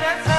that's